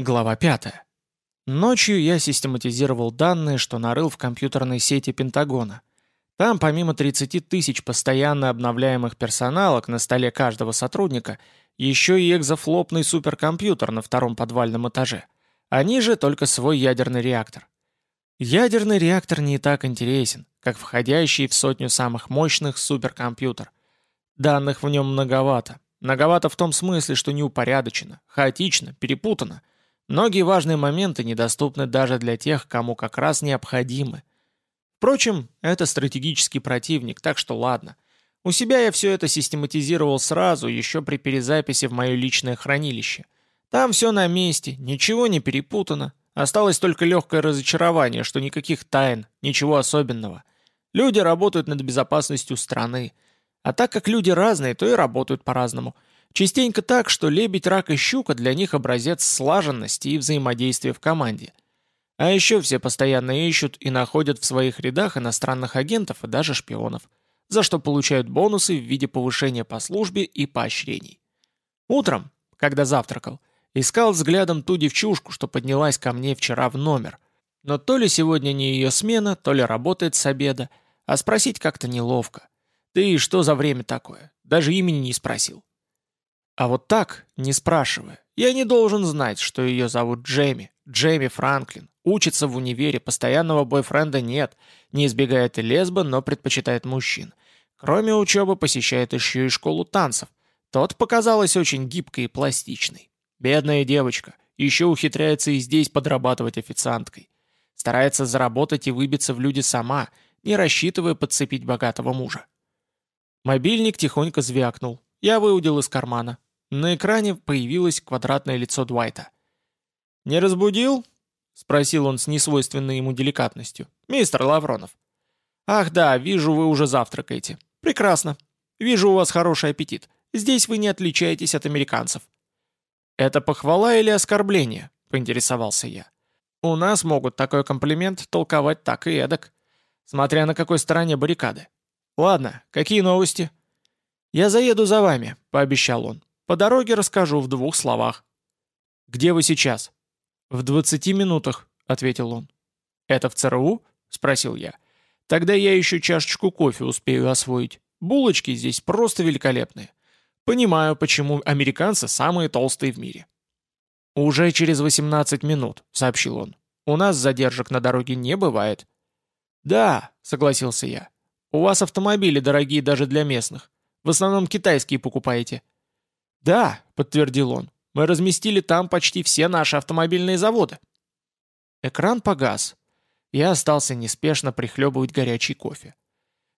Глава 5. Ночью я систематизировал данные, что нарыл в компьютерной сети Пентагона. Там, помимо 30 тысяч постоянно обновляемых персоналок на столе каждого сотрудника, еще и экзофлопный суперкомпьютер на втором подвальном этаже. Они же только свой ядерный реактор. Ядерный реактор не так интересен, как входящий в сотню самых мощных суперкомпьютер. Данных в нем многовато. Многовато в том смысле, что неупорядочено, хаотично, перепутано – Многие важные моменты недоступны даже для тех, кому как раз необходимы. Впрочем, это стратегический противник, так что ладно. У себя я все это систематизировал сразу, еще при перезаписи в мое личное хранилище. Там все на месте, ничего не перепутано. Осталось только легкое разочарование, что никаких тайн, ничего особенного. Люди работают над безопасностью страны. А так как люди разные, то и работают по-разному – Частенько так, что лебедь, рак и щука для них образец слаженности и взаимодействия в команде. А еще все постоянно ищут и находят в своих рядах иностранных агентов и даже шпионов, за что получают бонусы в виде повышения по службе и поощрений. Утром, когда завтракал, искал взглядом ту девчушку, что поднялась ко мне вчера в номер. Но то ли сегодня не ее смена, то ли работает с обеда, а спросить как-то неловко. Да и что за время такое? Даже имени не спросил. А вот так, не спрашивая, я не должен знать, что ее зовут Джейми, Джейми Франклин, учится в универе, постоянного бойфренда нет, не избегает и лесба, но предпочитает мужчин. Кроме учебы посещает еще и школу танцев. Тот показалась очень гибкой и пластичной. Бедная девочка, еще ухитряется и здесь подрабатывать официанткой. Старается заработать и выбиться в люди сама, не рассчитывая подцепить богатого мужа. Мобильник тихонько звякнул. Я выудил из кармана. На экране появилось квадратное лицо Дуайта. «Не разбудил?» — спросил он с несвойственной ему деликатностью. «Мистер Лавронов». «Ах да, вижу, вы уже завтракаете. Прекрасно. Вижу, у вас хороший аппетит. Здесь вы не отличаетесь от американцев». «Это похвала или оскорбление?» — поинтересовался я. «У нас могут такой комплимент толковать так и эдак, смотря на какой стороне баррикады. Ладно, какие новости?» «Я заеду за вами», — пообещал он. По дороге расскажу в двух словах». «Где вы сейчас?» «В двадцати минутах», — ответил он. «Это в ЦРУ?» — спросил я. «Тогда я еще чашечку кофе успею освоить. Булочки здесь просто великолепные. Понимаю, почему американцы самые толстые в мире». «Уже через 18 минут», — сообщил он. «У нас задержек на дороге не бывает». «Да», — согласился я. «У вас автомобили дорогие даже для местных. В основном китайские покупаете». «Да», — подтвердил он, — «мы разместили там почти все наши автомобильные заводы». Экран погас. Я остался неспешно прихлебывать горячий кофе.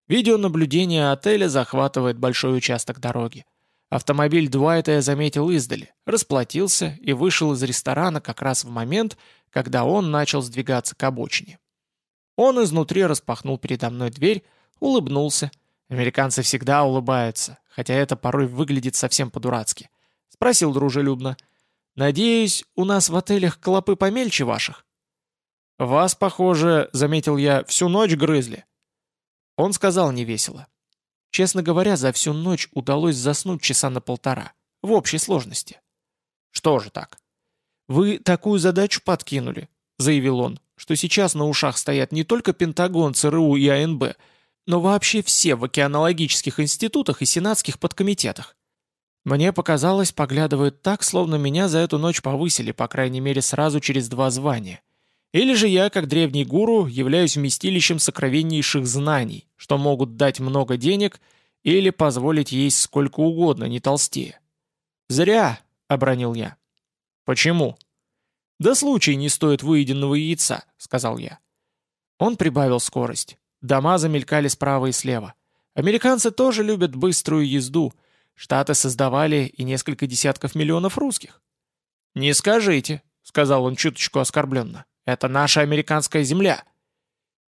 Видеонаблюдение отеля захватывает большой участок дороги. Автомобиль Дуайта я заметил издали, расплатился и вышел из ресторана как раз в момент, когда он начал сдвигаться к обочине. Он изнутри распахнул передо мной дверь, улыбнулся. Американцы всегда улыбаются, хотя это порой выглядит совсем по-дурацки. Спросил дружелюбно. «Надеюсь, у нас в отелях клопы помельче ваших?» «Вас, похоже, — заметил я, — всю ночь грызли». Он сказал невесело. Честно говоря, за всю ночь удалось заснуть часа на полтора. В общей сложности. «Что же так?» «Вы такую задачу подкинули», — заявил он, «что сейчас на ушах стоят не только Пентагон, ЦРУ и АНБ, но вообще все в океанологических институтах и сенатских подкомитетах. Мне показалось, поглядывают так, словно меня за эту ночь повысили, по крайней мере, сразу через два звания. Или же я, как древний гуру, являюсь вместилищем сокровеннейших знаний, что могут дать много денег или позволить есть сколько угодно, не толстее. «Зря», — обронил я. «Почему?» «Да случай не стоит выеденного яйца», — сказал я. Он прибавил скорость. Дома замелькали справа и слева. Американцы тоже любят быструю езду. Штаты создавали и несколько десятков миллионов русских. «Не скажите», — сказал он чуточку оскорбленно. «Это наша американская земля».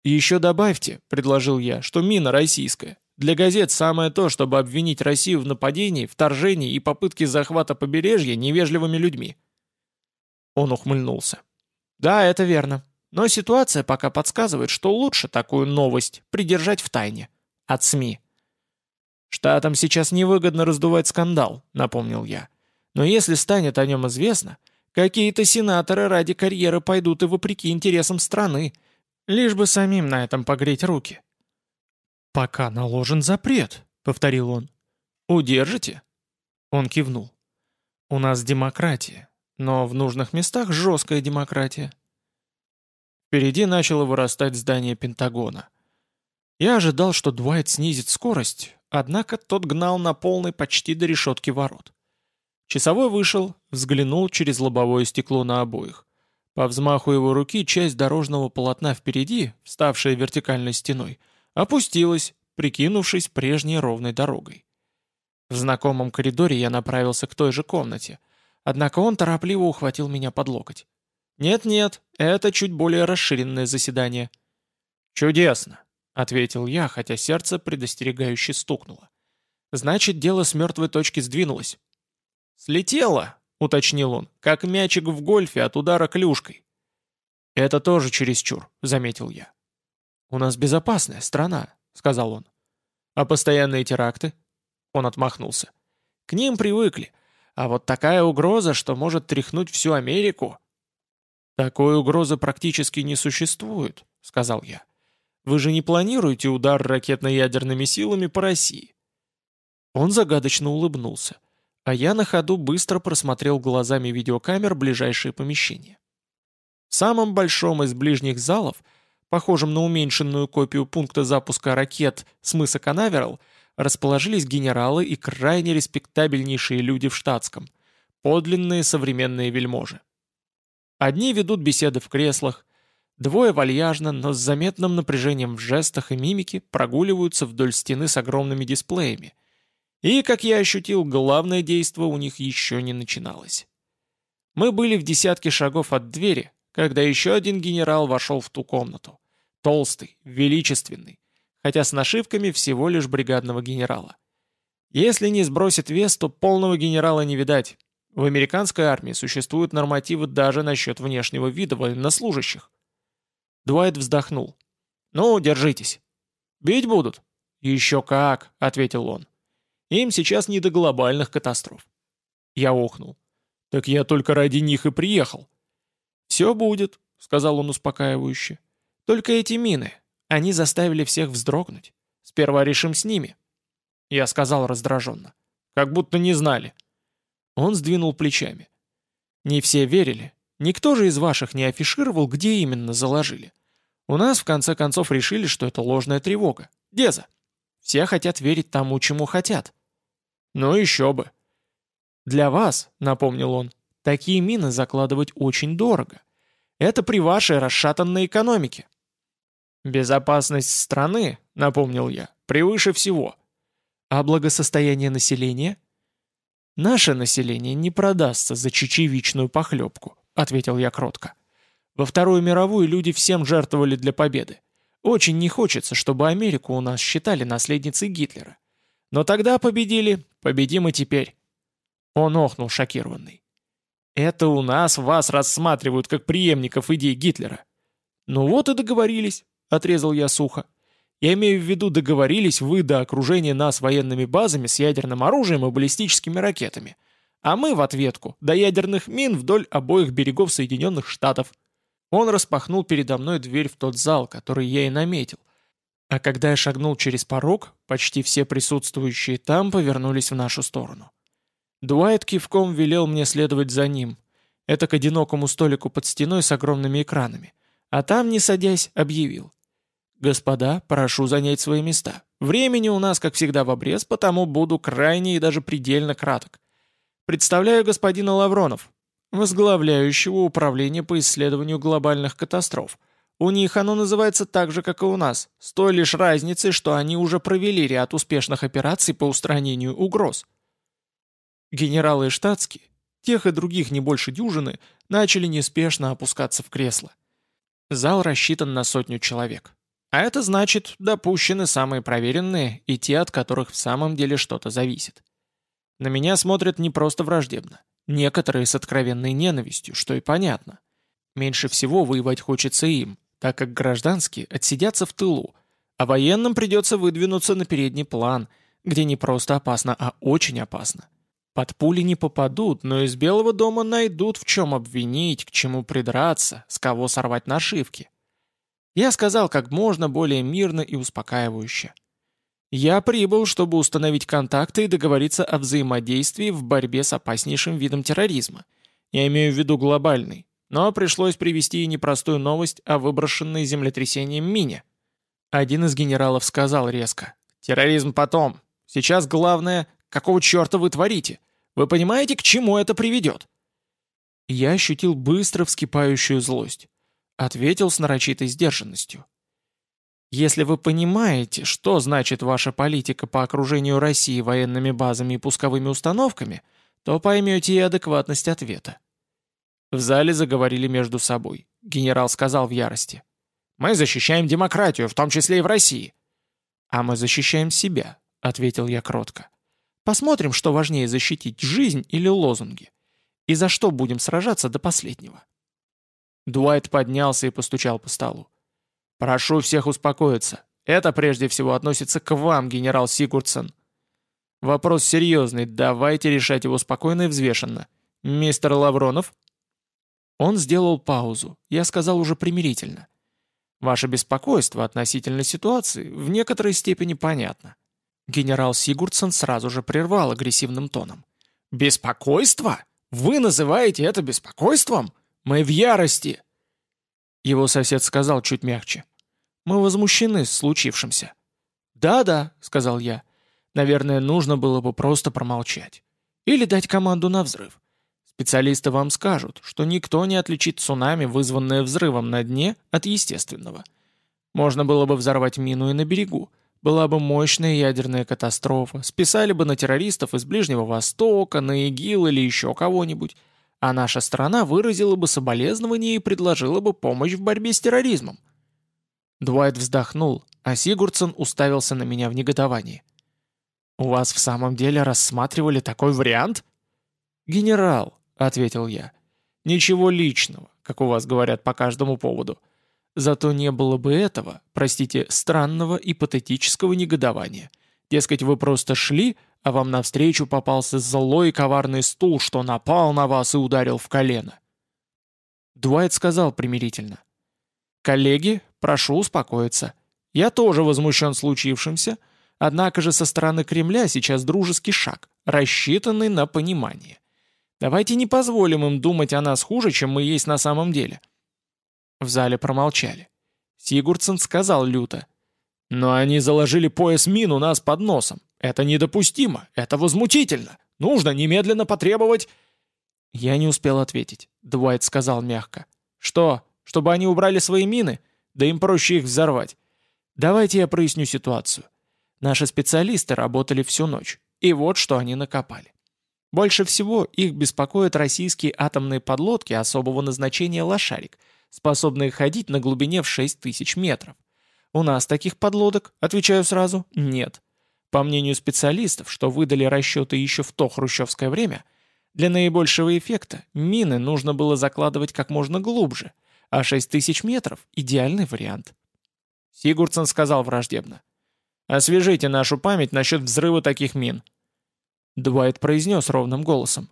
«И еще добавьте», — предложил я, — «что мина российская. Для газет самое то, чтобы обвинить Россию в нападении, вторжении и попытке захвата побережья невежливыми людьми». Он ухмыльнулся. «Да, это верно. Но ситуация пока подсказывает, что лучше такую новость придержать в тайне. От СМИ. «Штатам сейчас невыгодно раздувать скандал», — напомнил я. «Но если станет о нем известно, Какие-то сенаторы ради карьеры пойдут и вопреки интересам страны, лишь бы самим на этом погреть руки. «Пока наложен запрет», — повторил он. «Удержите?» Он кивнул. «У нас демократия, но в нужных местах жесткая демократия». Впереди начало вырастать здание Пентагона. Я ожидал, что Дуайт снизит скорость, однако тот гнал на полной почти до решетки ворот. Часовой вышел, взглянул через лобовое стекло на обоих. По взмаху его руки часть дорожного полотна впереди, вставшая вертикальной стеной, опустилась, прикинувшись прежней ровной дорогой. В знакомом коридоре я направился к той же комнате, однако он торопливо ухватил меня под локоть. «Нет-нет, это чуть более расширенное заседание». «Чудесно», — ответил я, хотя сердце предостерегающе стукнуло. «Значит, дело с мертвой точки сдвинулось». «Слетело», — уточнил он, — «как мячик в гольфе от удара клюшкой». «Это тоже чересчур», — заметил я. «У нас безопасная страна», — сказал он. «А постоянные теракты?» Он отмахнулся. «К ним привыкли. А вот такая угроза, что может тряхнуть всю Америку...» «Такой угрозы практически не существует», — сказал я. «Вы же не планируете удар ракетно-ядерными силами по России?» Он загадочно улыбнулся а я на ходу быстро просмотрел глазами видеокамер ближайшие помещения. В самом большом из ближних залов, похожем на уменьшенную копию пункта запуска ракет с мыса Канаверал, расположились генералы и крайне респектабельнейшие люди в штатском, подлинные современные вельможи. Одни ведут беседы в креслах, двое вальяжно, но с заметным напряжением в жестах и мимике прогуливаются вдоль стены с огромными дисплеями, и, как я ощутил, главное действо у них еще не начиналось. Мы были в десятке шагов от двери, когда еще один генерал вошел в ту комнату. Толстый, величественный, хотя с нашивками всего лишь бригадного генерала. Если не сбросит вес, то полного генерала не видать. В американской армии существуют нормативы даже насчет внешнего вида военнослужащих. Дуайт вздохнул. «Ну, держитесь». «Бить будут?» «Еще как», — ответил он. Им сейчас не до глобальных катастроф. Я охнул. Так я только ради них и приехал. Все будет, сказал он успокаивающе. Только эти мины, они заставили всех вздрогнуть. Сперва решим с ними. Я сказал раздраженно. Как будто не знали. Он сдвинул плечами. Не все верили. Никто же из ваших не афишировал, где именно заложили. У нас в конце концов решили, что это ложная тревога. Деза. Все хотят верить тому, чему хотят. «Ну еще бы». «Для вас», — напомнил он, — «такие мины закладывать очень дорого. Это при вашей расшатанной экономике». «Безопасность страны», — напомнил я, — «превыше всего». «А благосостояние населения?» «Наше население не продастся за чечевичную похлебку», — ответил я кротко. «Во Вторую мировую люди всем жертвовали для победы. Очень не хочется, чтобы Америку у нас считали наследницей Гитлера. Но тогда победили, победим и теперь». Он охнул шокированный. «Это у нас вас рассматривают как преемников идей Гитлера». «Ну вот и договорились», — отрезал я сухо. «Я имею в виду, договорились вы до окружения нас военными базами с ядерным оружием и баллистическими ракетами, а мы в ответку до ядерных мин вдоль обоих берегов Соединенных Штатов». Он распахнул передо мной дверь в тот зал, который я и наметил, а когда я шагнул через порог, почти все присутствующие там повернулись в нашу сторону. Дуайт кивком велел мне следовать за ним. Это к одинокому столику под стеной с огромными экранами. А там, не садясь, объявил. «Господа, прошу занять свои места. Времени у нас, как всегда, в обрез, потому буду крайне и даже предельно краток. Представляю господина Лавронов, возглавляющего управление по исследованию глобальных катастроф – у них оно называется так же, как и у нас, с той лишь разницей, что они уже провели ряд успешных операций по устранению угроз. Генералы штатские, тех и других не больше дюжины, начали неспешно опускаться в кресло. Зал рассчитан на сотню человек. А это значит, допущены самые проверенные и те, от которых в самом деле что-то зависит. На меня смотрят не просто враждебно. Некоторые с откровенной ненавистью, что и понятно. Меньше всего воевать хочется им, так как гражданские отсидятся в тылу, а военным придется выдвинуться на передний план, где не просто опасно, а очень опасно. Под пули не попадут, но из Белого дома найдут, в чем обвинить, к чему придраться, с кого сорвать нашивки. Я сказал как можно более мирно и успокаивающе. Я прибыл, чтобы установить контакты и договориться о взаимодействии в борьбе с опаснейшим видом терроризма. Я имею в виду глобальный. Но пришлось привести и непростую новость о выброшенной землетрясением мине. Один из генералов сказал резко. «Терроризм потом. Сейчас главное, какого черта вы творите? Вы понимаете, к чему это приведет?» Я ощутил быстро вскипающую злость. Ответил с нарочитой сдержанностью. Если вы понимаете, что значит ваша политика по окружению России военными базами и пусковыми установками, то поймете и адекватность ответа. В зале заговорили между собой. Генерал сказал в ярости. «Мы защищаем демократию, в том числе и в России». «А мы защищаем себя», — ответил я кротко. «Посмотрим, что важнее защитить, жизнь или лозунги. И за что будем сражаться до последнего». Дуайт поднялся и постучал по столу. «Прошу всех успокоиться. Это прежде всего относится к вам, генерал Сигурдсон. Вопрос серьезный, давайте решать его спокойно и взвешенно. Мистер Лавронов?» Он сделал паузу. Я сказал уже примирительно. «Ваше беспокойство относительно ситуации в некоторой степени понятно». Генерал Сигурдсон сразу же прервал агрессивным тоном. «Беспокойство? Вы называете это беспокойством? Мы в ярости!» Его сосед сказал чуть мягче. Мы возмущены случившимся». «Да-да», — сказал я. «Наверное, нужно было бы просто промолчать. Или дать команду на взрыв. Специалисты вам скажут, что никто не отличит цунами, вызванное взрывом на дне, от естественного. Можно было бы взорвать мину и на берегу. Была бы мощная ядерная катастрофа, списали бы на террористов из Ближнего Востока, на ИГИЛ или еще кого-нибудь, а наша страна выразила бы соболезнование и предложила бы помощь в борьбе с терроризмом. Дуайт вздохнул, а Сигурдсон уставился на меня в негодовании. «У вас в самом деле рассматривали такой вариант?» «Генерал», — ответил я, — «ничего личного, как у вас говорят по каждому поводу. Зато не было бы этого, простите, странного и патетического негодования. Дескать, вы просто шли, а вам навстречу попался злой коварный стул, что напал на вас и ударил в колено». Дуайт сказал примирительно. «Коллеги, Прошу успокоиться. Я тоже возмущен случившимся, однако же со стороны Кремля сейчас дружеский шаг, рассчитанный на понимание. Давайте не позволим им думать о нас хуже, чем мы есть на самом деле». В зале промолчали. Сигурдсен сказал люто. «Но они заложили пояс мин у нас под носом. Это недопустимо, это возмутительно. Нужно немедленно потребовать...» Я не успел ответить. Дуайт сказал мягко. «Что, чтобы они убрали свои мины?» Да им проще их взорвать. Давайте я проясню ситуацию. Наши специалисты работали всю ночь. И вот что они накопали. Больше всего их беспокоят российские атомные подлодки особого назначения «Лошарик», способные ходить на глубине в 6 тысяч метров. У нас таких подлодок, отвечаю сразу, нет. По мнению специалистов, что выдали расчеты еще в то хрущевское время, для наибольшего эффекта мины нужно было закладывать как можно глубже, а 6000 метров – идеальный вариант. Сигурдсон сказал враждебно. «Освежите нашу память насчет взрыва таких мин». Дуайт произнес ровным голосом.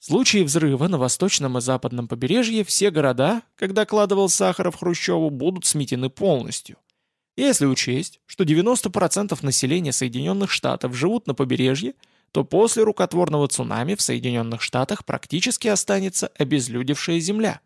В случае взрыва на восточном и западном побережье все города, когда кладывал Сахаров Хрущеву, будут сметены полностью. Если учесть, что 90% населения Соединенных Штатов живут на побережье, то после рукотворного цунами в Соединенных Штатах практически останется обезлюдевшая земля.